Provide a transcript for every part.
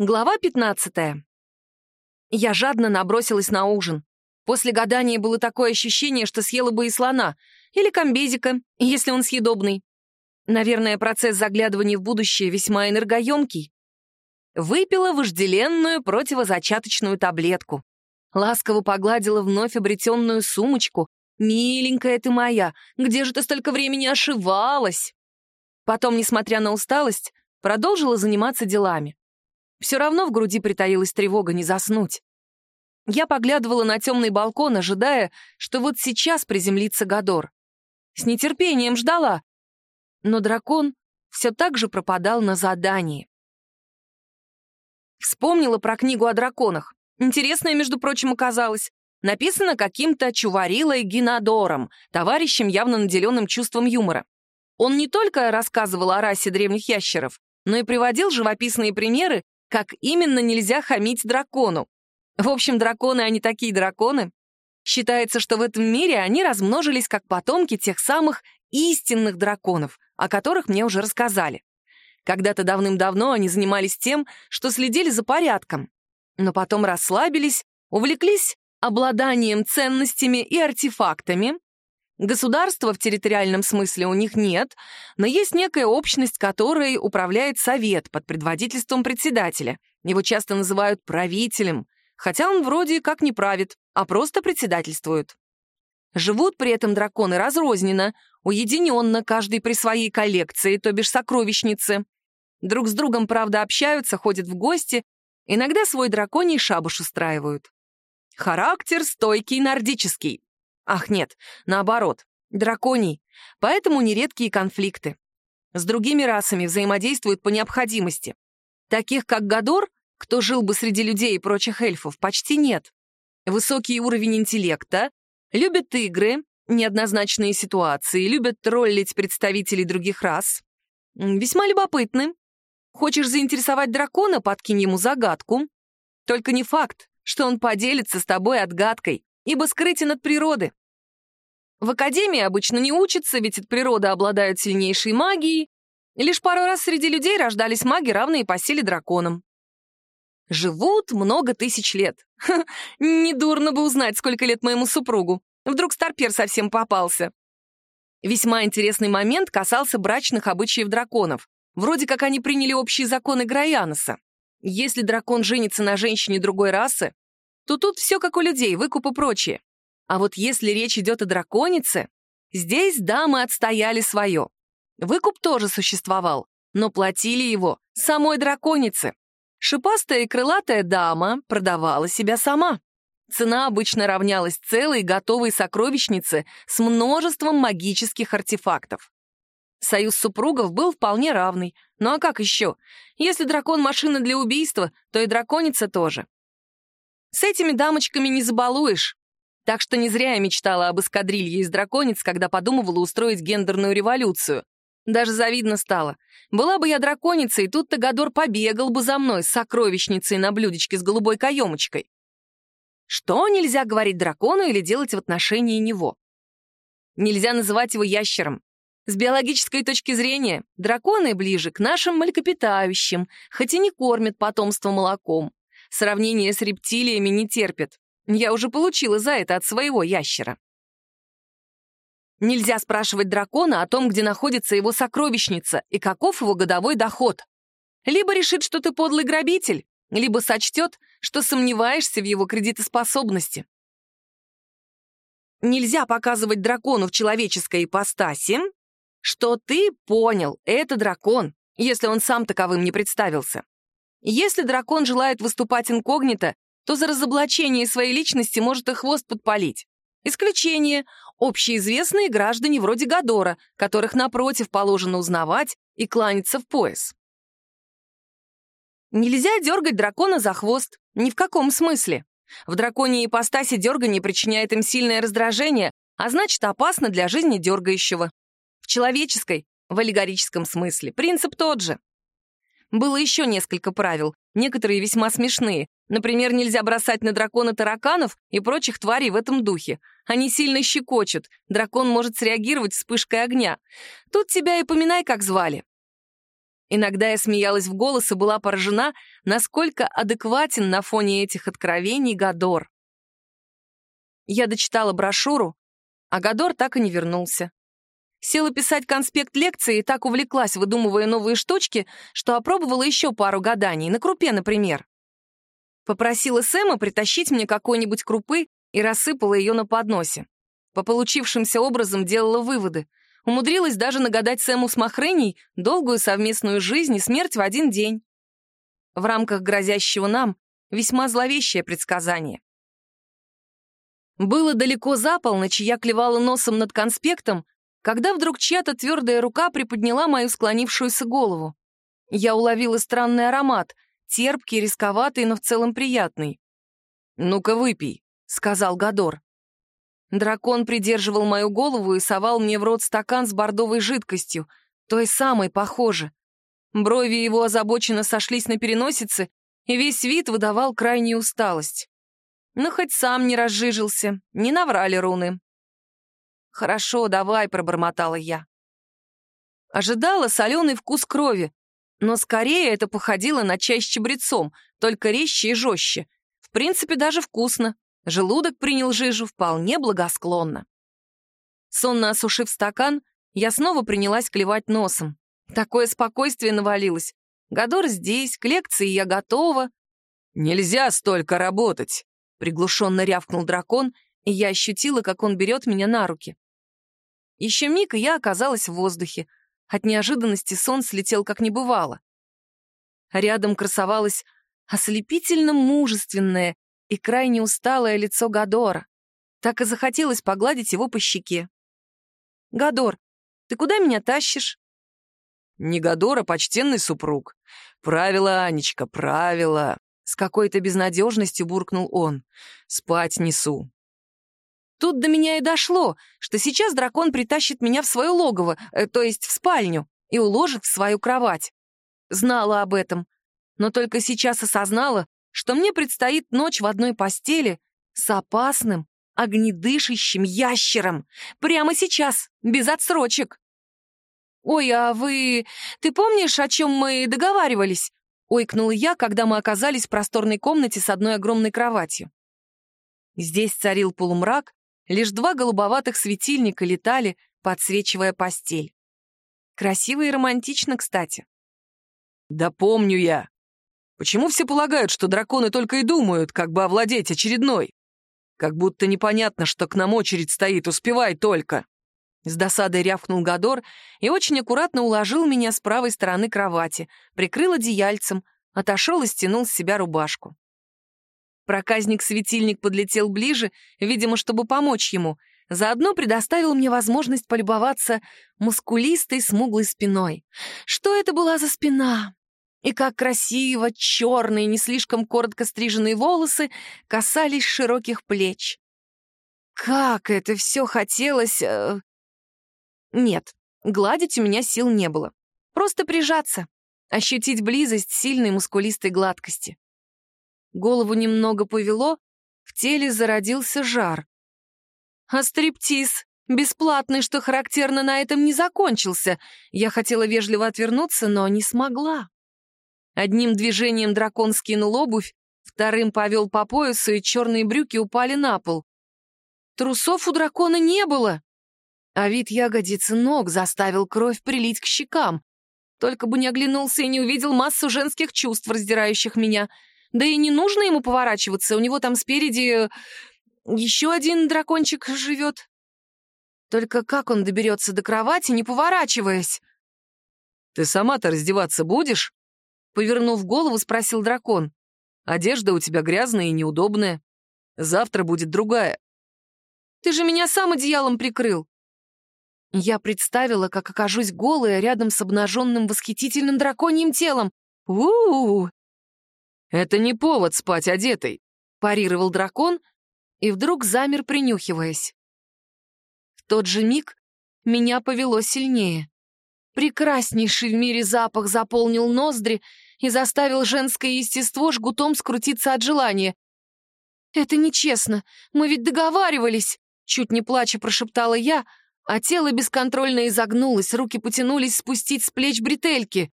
Глава 15. Я жадно набросилась на ужин. После гадания было такое ощущение, что съела бы и слона, или комбезика, если он съедобный. Наверное, процесс заглядывания в будущее весьма энергоемкий. Выпила вожделенную противозачаточную таблетку. Ласково погладила вновь обретенную сумочку. «Миленькая ты моя, где же ты столько времени ошивалась?» Потом, несмотря на усталость, продолжила заниматься делами. Все равно в груди притаилась тревога не заснуть. Я поглядывала на темный балкон, ожидая, что вот сейчас приземлится Гадор. С нетерпением ждала. Но дракон все так же пропадал на задании. Вспомнила про книгу о драконах. Интересная, между прочим, оказалась. Написано каким-то чуварилой Гинадором, товарищем, явно наделенным чувством юмора. Он не только рассказывал о расе древних ящеров, но и приводил живописные примеры как именно нельзя хамить дракону. В общем, драконы, они такие драконы. Считается, что в этом мире они размножились как потомки тех самых истинных драконов, о которых мне уже рассказали. Когда-то давным-давно они занимались тем, что следили за порядком, но потом расслабились, увлеклись обладанием ценностями и артефактами, Государства в территориальном смысле у них нет, но есть некая общность, которой управляет совет под предводительством председателя. Его часто называют правителем, хотя он вроде как не правит, а просто председательствует. Живут при этом драконы разрозненно, уединенно, каждый при своей коллекции, то бишь сокровищнице. Друг с другом, правда, общаются, ходят в гости, иногда свой драконий шабуш устраивают. Характер стойкий нордический, Ах, нет, наоборот, драконий, поэтому нередкие конфликты. С другими расами взаимодействуют по необходимости. Таких, как Гадор, кто жил бы среди людей и прочих эльфов, почти нет. Высокий уровень интеллекта, любят игры, неоднозначные ситуации, любят троллить представителей других рас. Весьма любопытны. Хочешь заинтересовать дракона, подкинь ему загадку. Только не факт, что он поделится с тобой отгадкой, ибо скрытен от природы. В академии обычно не учатся, ведь от природы обладают сильнейшей магией. Лишь пару раз среди людей рождались маги, равные по силе драконам. Живут много тысяч лет. Ха, недурно бы узнать, сколько лет моему супругу. Вдруг старпер совсем попался. Весьма интересный момент касался брачных обычаев драконов. Вроде как они приняли общие законы Граяноса. Если дракон женится на женщине другой расы, то тут все как у людей, выкуп и прочее. А вот если речь идет о драконице, здесь дамы отстояли свое. Выкуп тоже существовал, но платили его самой драконице. Шипастая и крылатая дама продавала себя сама. Цена обычно равнялась целой готовой сокровищнице с множеством магических артефактов. Союз супругов был вполне равный. Ну а как еще? Если дракон — машина для убийства, то и драконица тоже. С этими дамочками не забалуешь. Так что не зря я мечтала об эскадрилье из драконец, когда подумывала устроить гендерную революцию. Даже завидно стало. Была бы я драконицей, тут Тагадор побегал бы за мной с сокровищницей на блюдечке с голубой каемочкой. Что нельзя говорить дракону или делать в отношении него? Нельзя называть его ящером. С биологической точки зрения драконы ближе к нашим млекопитающим, хоть и не кормят потомство молоком. Сравнение с рептилиями не терпят. Я уже получила за это от своего ящера. Нельзя спрашивать дракона о том, где находится его сокровищница и каков его годовой доход. Либо решит, что ты подлый грабитель, либо сочтет, что сомневаешься в его кредитоспособности. Нельзя показывать дракону в человеческой ипостаси, что ты понял, это дракон, если он сам таковым не представился. Если дракон желает выступать инкогнито, то за разоблачение своей личности может и хвост подпалить. Исключение — общеизвестные граждане вроде Гадора, которых, напротив, положено узнавать и кланяться в пояс. Нельзя дергать дракона за хвост, ни в каком смысле. В драконьей ипостаси дергание причиняет им сильное раздражение, а значит, опасно для жизни дергающего. В человеческой, в аллегорическом смысле, принцип тот же. Было еще несколько правил, некоторые весьма смешные. Например, нельзя бросать на дракона тараканов и прочих тварей в этом духе. Они сильно щекочут, дракон может среагировать вспышкой огня. Тут тебя и поминай, как звали. Иногда я смеялась в голос и была поражена, насколько адекватен на фоне этих откровений Гадор. Я дочитала брошюру, а Гадор так и не вернулся. Села писать конспект лекции и так увлеклась, выдумывая новые штучки, что опробовала еще пару гаданий, на крупе, например. Попросила Сэма притащить мне какой-нибудь крупы и рассыпала ее на подносе. По получившимся образом делала выводы. Умудрилась даже нагадать Сэму с Махреней долгую совместную жизнь и смерть в один день. В рамках грозящего нам весьма зловещее предсказание. Было далеко за полночь, я клевала носом над конспектом, когда вдруг чья-то твердая рука приподняла мою склонившуюся голову. Я уловила странный аромат, терпкий, рисковатый, но в целом приятный. «Ну-ка, выпей», — сказал Гадор. Дракон придерживал мою голову и совал мне в рот стакан с бордовой жидкостью, той самой, похоже. Брови его озабоченно сошлись на переносице, и весь вид выдавал крайнюю усталость. Но хоть сам не разжижился, не наврали руны. «Хорошо, давай», — пробормотала я. Ожидала соленый вкус крови, но скорее это походило на чай с чабрецом, только резче и жестче. В принципе, даже вкусно. Желудок принял жижу вполне благосклонно. Сонно осушив стакан, я снова принялась клевать носом. Такое спокойствие навалилось. Гадор здесь, к лекции я готова. «Нельзя столько работать!» — приглушенно рявкнул дракон, и я ощутила, как он берет меня на руки. Еще миг, и я оказалась в воздухе. От неожиданности сон слетел, как не бывало. Рядом красовалось ослепительно мужественное и крайне усталое лицо Гадора. Так и захотелось погладить его по щеке. «Гадор, ты куда меня тащишь?» «Не Гадор, а почтенный супруг. Правила, Анечка, правила!» С какой-то безнадежностью буркнул он. «Спать несу». Тут до меня и дошло, что сейчас дракон притащит меня в свое логово, э, то есть в спальню, и уложит в свою кровать. Знала об этом, но только сейчас осознала, что мне предстоит ночь в одной постели с опасным, огнедышащим ящером. Прямо сейчас, без отсрочек. «Ой, а вы... Ты помнишь, о чем мы договаривались?» — ойкнула я, когда мы оказались в просторной комнате с одной огромной кроватью. Здесь царил полумрак, лишь два голубоватых светильника летали, подсвечивая постель. Красиво и романтично, кстати. «Да помню я», Почему все полагают, что драконы только и думают, как бы овладеть очередной? Как будто непонятно, что к нам очередь стоит, успевай только. С досадой рявкнул Гадор и очень аккуратно уложил меня с правой стороны кровати, прикрыл одеяльцем, отошел и стянул с себя рубашку. Проказник-светильник подлетел ближе, видимо, чтобы помочь ему, заодно предоставил мне возможность полюбоваться мускулистой смуглой спиной. Что это была за спина? И как красиво черные, не слишком коротко стриженные волосы касались широких плеч. Как это все хотелось... Э... Нет, гладить у меня сил не было. Просто прижаться, ощутить близость сильной мускулистой гладкости. Голову немного повело, в теле зародился жар. А стриптиз, бесплатный, что характерно, на этом не закончился. Я хотела вежливо отвернуться, но не смогла. Одним движением дракон скинул обувь, вторым повел по поясу, и черные брюки упали на пол. Трусов у дракона не было, а вид ягодиц ног заставил кровь прилить к щекам. Только бы не оглянулся и не увидел массу женских чувств, раздирающих меня. Да и не нужно ему поворачиваться, у него там спереди э, еще один дракончик живет. Только как он доберется до кровати, не поворачиваясь? «Ты сама-то раздеваться будешь?» Повернув голову, спросил дракон. «Одежда у тебя грязная и неудобная. Завтра будет другая». «Ты же меня сам одеялом прикрыл». Я представила, как окажусь голая рядом с обнаженным восхитительным драконьим телом. у «Это не повод спать одетой», — парировал дракон и вдруг замер, принюхиваясь. В тот же миг меня повело сильнее. Прекраснейший в мире запах заполнил ноздри, и заставил женское естество жгутом скрутиться от желания. «Это нечестно, мы ведь договаривались!» Чуть не плача прошептала я, а тело бесконтрольно изогнулось, руки потянулись спустить с плеч бретельки.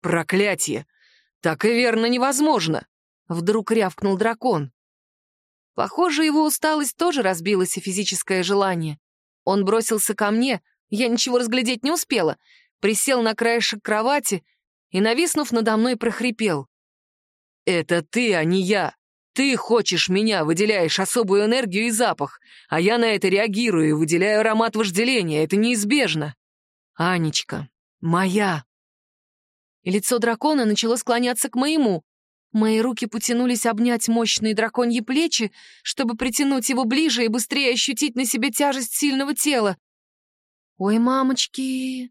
Проклятие! Так и верно невозможно! Вдруг рявкнул дракон. Похоже, его усталость тоже разбилась и физическое желание. Он бросился ко мне, я ничего разглядеть не успела, присел на краешек кровати и, нависнув надо мной, прохрипел. «Это ты, а не я. Ты хочешь меня, выделяешь особую энергию и запах, а я на это реагирую и выделяю аромат вожделения. Это неизбежно. Анечка, моя». И лицо дракона начало склоняться к моему. Мои руки потянулись обнять мощные драконьи плечи, чтобы притянуть его ближе и быстрее ощутить на себе тяжесть сильного тела. «Ой, мамочки,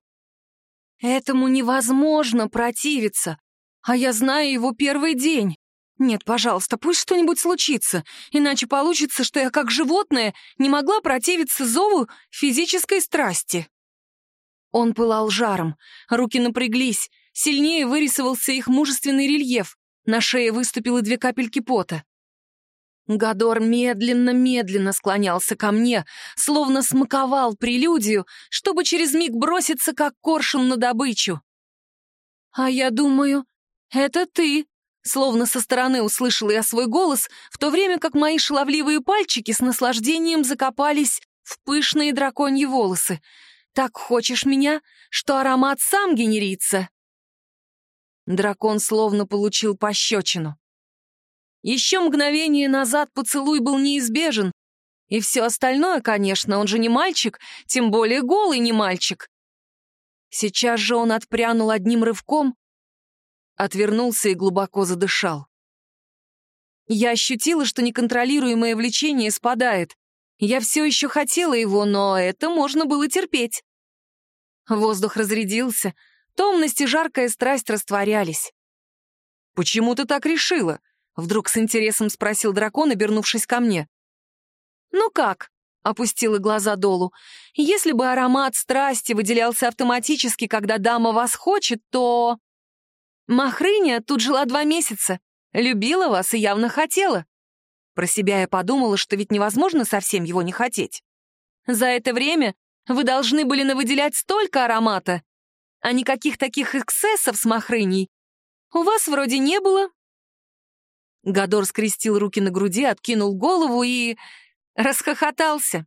Этому невозможно противиться. А я знаю его первый день. Нет, пожалуйста, пусть что-нибудь случится, иначе получится, что я как животное не могла противиться зову физической страсти. Он пылал жаром, руки напряглись, сильнее вырисовался их мужественный рельеф, на шее выступило две капельки пота. Гадор медленно-медленно склонялся ко мне, словно смаковал прелюдию, чтобы через миг броситься, как коршун на добычу. «А я думаю, это ты», словно со стороны услышала я свой голос, в то время как мои шаловливые пальчики с наслаждением закопались в пышные драконьи волосы. «Так хочешь меня, что аромат сам генерится?» Дракон словно получил пощечину. Еще мгновение назад поцелуй был неизбежен. И все остальное, конечно, он же не мальчик, тем более голый не мальчик. Сейчас же он отпрянул одним рывком, отвернулся и глубоко задышал. Я ощутила, что неконтролируемое влечение спадает. Я все еще хотела его, но это можно было терпеть. Воздух разрядился, томность и жаркая страсть растворялись. «Почему ты так решила?» Вдруг с интересом спросил дракон, обернувшись ко мне. «Ну как?» — опустила глаза долу. «Если бы аромат страсти выделялся автоматически, когда дама вас хочет, то...» «Махрыня тут жила два месяца, любила вас и явно хотела». Про себя я подумала, что ведь невозможно совсем его не хотеть. За это время вы должны были навыделять столько аромата, а никаких таких эксцессов с Махрыней у вас вроде не было, Гадор скрестил руки на груди, откинул голову и... расхохотался.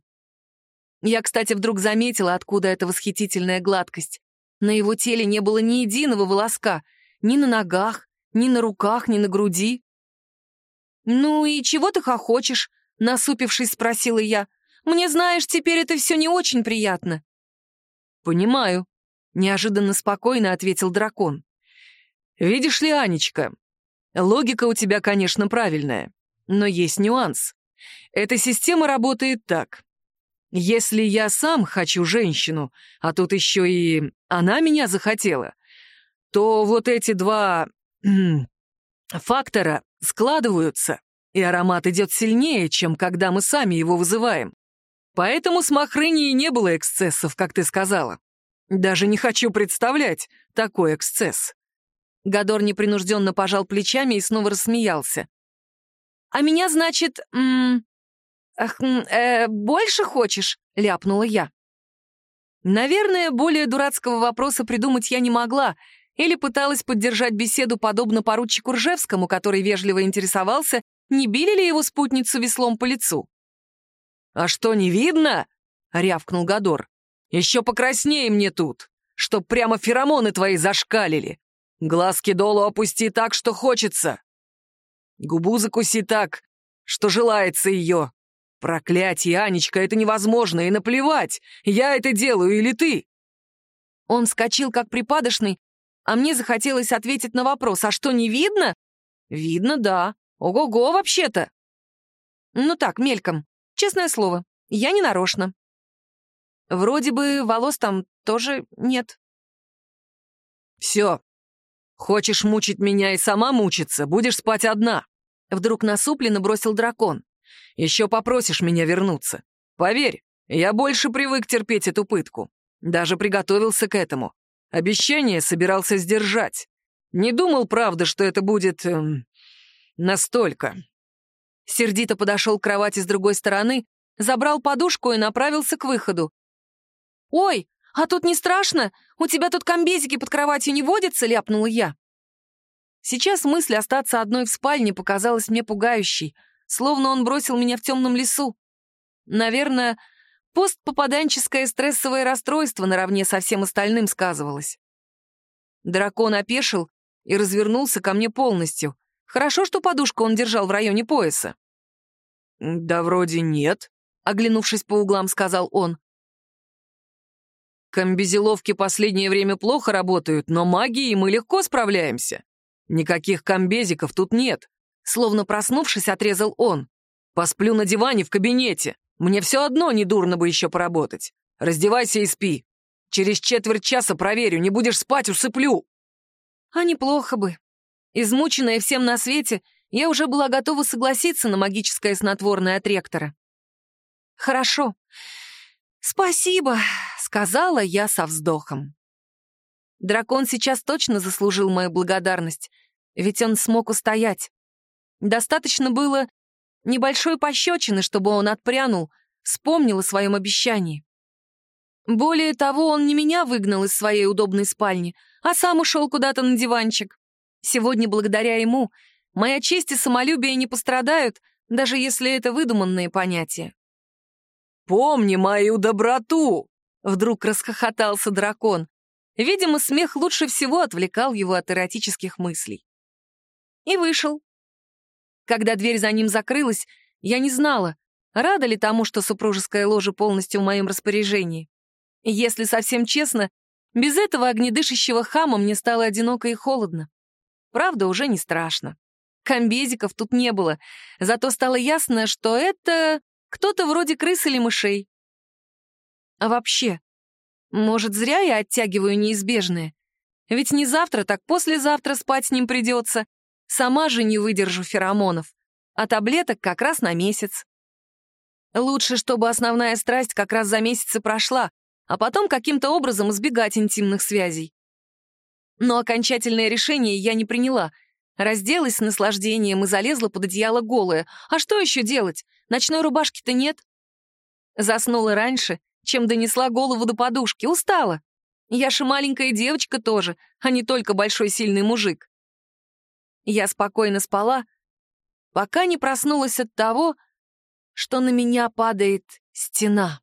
Я, кстати, вдруг заметила, откуда эта восхитительная гладкость. На его теле не было ни единого волоска, ни на ногах, ни на руках, ни на груди. «Ну и чего ты хохочешь?» — насупившись, спросила я. «Мне, знаешь, теперь это все не очень приятно». «Понимаю», — неожиданно спокойно ответил дракон. «Видишь ли, Анечка, Логика у тебя, конечно, правильная, но есть нюанс. Эта система работает так. Если я сам хочу женщину, а тут еще и она меня захотела, то вот эти два фактора складываются, и аромат идет сильнее, чем когда мы сами его вызываем. Поэтому с Махрыней не было эксцессов, как ты сказала. Даже не хочу представлять такой эксцесс. Гадор непринужденно пожал плечами и снова рассмеялся. «А меня, значит, м ах, э, больше хочешь?» — ляпнула я. Наверное, более дурацкого вопроса придумать я не могла, или пыталась поддержать беседу подобно поручику Ржевскому, который вежливо интересовался, не били ли его спутницу веслом по лицу. «А что, не видно?» — рявкнул Гадор. «Еще покраснее мне тут, чтоб прямо феромоны твои зашкалили. Глазки долу опусти так, что хочется. Губу закуси так, что желается ее. Проклятие, Анечка, это невозможно, и наплевать, я это делаю или ты. Он вскочил, как припадочный, а мне захотелось ответить на вопрос, а что, не видно? Видно, да. Ого-го, вообще-то. Ну так, мельком. Честное слово, я не нарочно. Вроде бы волос там тоже нет. Все, «Хочешь мучить меня и сама мучиться, будешь спать одна!» Вдруг насупленно бросил дракон. «Еще попросишь меня вернуться. Поверь, я больше привык терпеть эту пытку. Даже приготовился к этому. Обещание собирался сдержать. Не думал, правда, что это будет... Эм, настолько». Сердито подошел к кровати с другой стороны, забрал подушку и направился к выходу. «Ой, «А тут не страшно? У тебя тут комбезики под кроватью не водятся?» — ляпнула я. Сейчас мысль остаться одной в спальне показалась мне пугающей, словно он бросил меня в темном лесу. Наверное, постпопаданческое стрессовое расстройство наравне со всем остальным сказывалось. Дракон опешил и развернулся ко мне полностью. Хорошо, что подушку он держал в районе пояса. «Да вроде нет», — оглянувшись по углам, сказал он. «Комбезеловки последнее время плохо работают, но магией мы легко справляемся. Никаких комбезиков тут нет», — словно проснувшись, отрезал он. «Посплю на диване в кабинете. Мне все одно недурно бы еще поработать. Раздевайся и спи. Через четверть часа проверю, не будешь спать, усыплю». А неплохо бы. Измученная всем на свете, я уже была готова согласиться на магическое снотворное от ректора. «Хорошо. Спасибо», — сказала я со вздохом. Дракон сейчас точно заслужил мою благодарность, ведь он смог устоять. Достаточно было небольшой пощечины, чтобы он отпрянул, вспомнил о своем обещании. Более того, он не меня выгнал из своей удобной спальни, а сам ушел куда-то на диванчик. Сегодня, благодаря ему, моя честь и самолюбие не пострадают, даже если это выдуманные понятия. «Помни мою доброту!» — вдруг расхохотался дракон. Видимо, смех лучше всего отвлекал его от эротических мыслей. И вышел. Когда дверь за ним закрылась, я не знала, рада ли тому, что супружеская ложа полностью в моем распоряжении. Если совсем честно, без этого огнедышащего хама мне стало одиноко и холодно. Правда, уже не страшно. Комбезиков тут не было, зато стало ясно, что это кто-то вроде крыс или мышей. А вообще, может, зря я оттягиваю неизбежное? Ведь не завтра, так послезавтра спать с ним придется. Сама же не выдержу феромонов. А таблеток как раз на месяц. Лучше, чтобы основная страсть как раз за месяц и прошла, а потом каким-то образом избегать интимных связей. Но окончательное решение я не приняла. Разделась с наслаждением и залезла под одеяло голая. А что еще делать? Ночной рубашки-то нет. Заснула раньше, чем донесла голову до подушки. Устала. Я же маленькая девочка тоже, а не только большой сильный мужик. Я спокойно спала, пока не проснулась от того, что на меня падает стена.